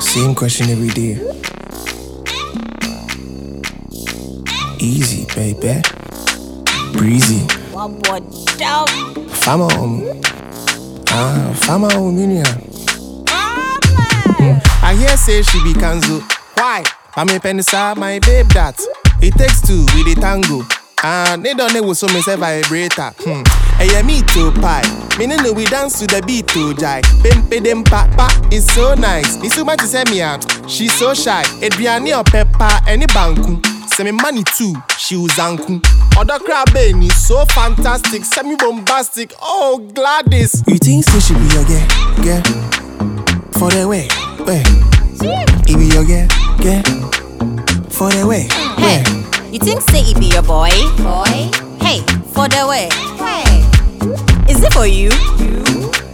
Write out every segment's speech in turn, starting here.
Same question every day. Easy, baby. Breezy. Fama on. Ah, fama on yeah. I hear say she be canzo. Why? I me penisa my babe that. It takes two with the tango. And they don't know so me say vibrator. Hmm. Hey, yeah, me too pie. Me no know we dance to the beat to jai. Pempe dem pa pa is so nice. So much to say me out. She's so shy. Adriani or pepper any banku. Send me money too. She was anku. Other crab baby so fantastic. Semi bombastic. Oh Gladys. You think so she be your girl? Girl. For the way. Way. It be your girl. Girl. For the way. Hey, Way. You think say it be your boy? Boy. Hey, for the way. Hey. Is it for you? You.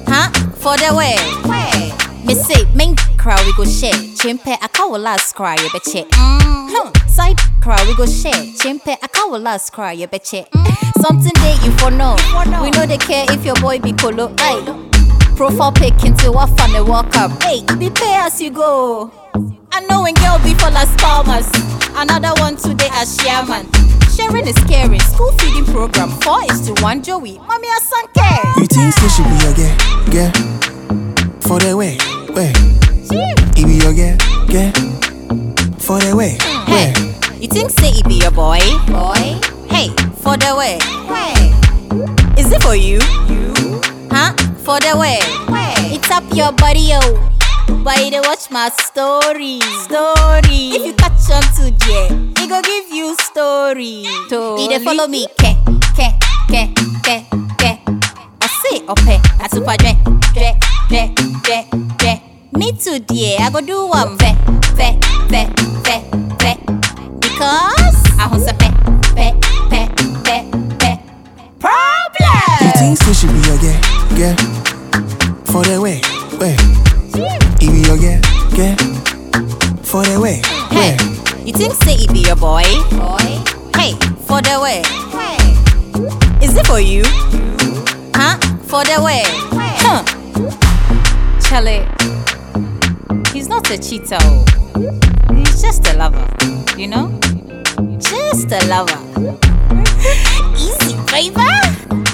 Huh? For the way. Way. Me say main crowd we go share. Chimpe aka will last cry you betche. Mm. Side crowd we go share. Chimpe aka will last cry you betche. Something they you for know. We know they care if your boy be polo. Hey. Profile pic into what fun they walk up. Hey, be pay as you go. I know when girl be for las palmas. Another one today as chairman. Sharing is caring. School feeding program. Four is to one Joey. Mommy Asanke. You think so she be your girl? Girl. For the way. Way. It be your girl. Girl. For the way. Hey, Way. you think say it be your boy? Boy. Hey, for the way. Way. Is it for you? You. Huh? For the way. Way. It's up your body, yo. But you watch my story. Story. If you catch on to J, he go give you story. He dey follow me, ke, ke, ke, ke, ke. I say, ope, I super dre, dre, dre, dre, dre. Me too, dear. I go do one ve, ve, ve, ve, ve. Because I want some pe, pe, pe, pe, pe. You Problem. think so she be your girl? Girl. For the way. Way. It be your girl. Girl. For the way. Hey, Way. you think say it be your boy? Boy. Hey, for the way. Hey, Is it for you? Huh? For the way. Huh. Charlie, he's not a cheater. oh. He's just a lover. You know? Just a lover. Easy, baby.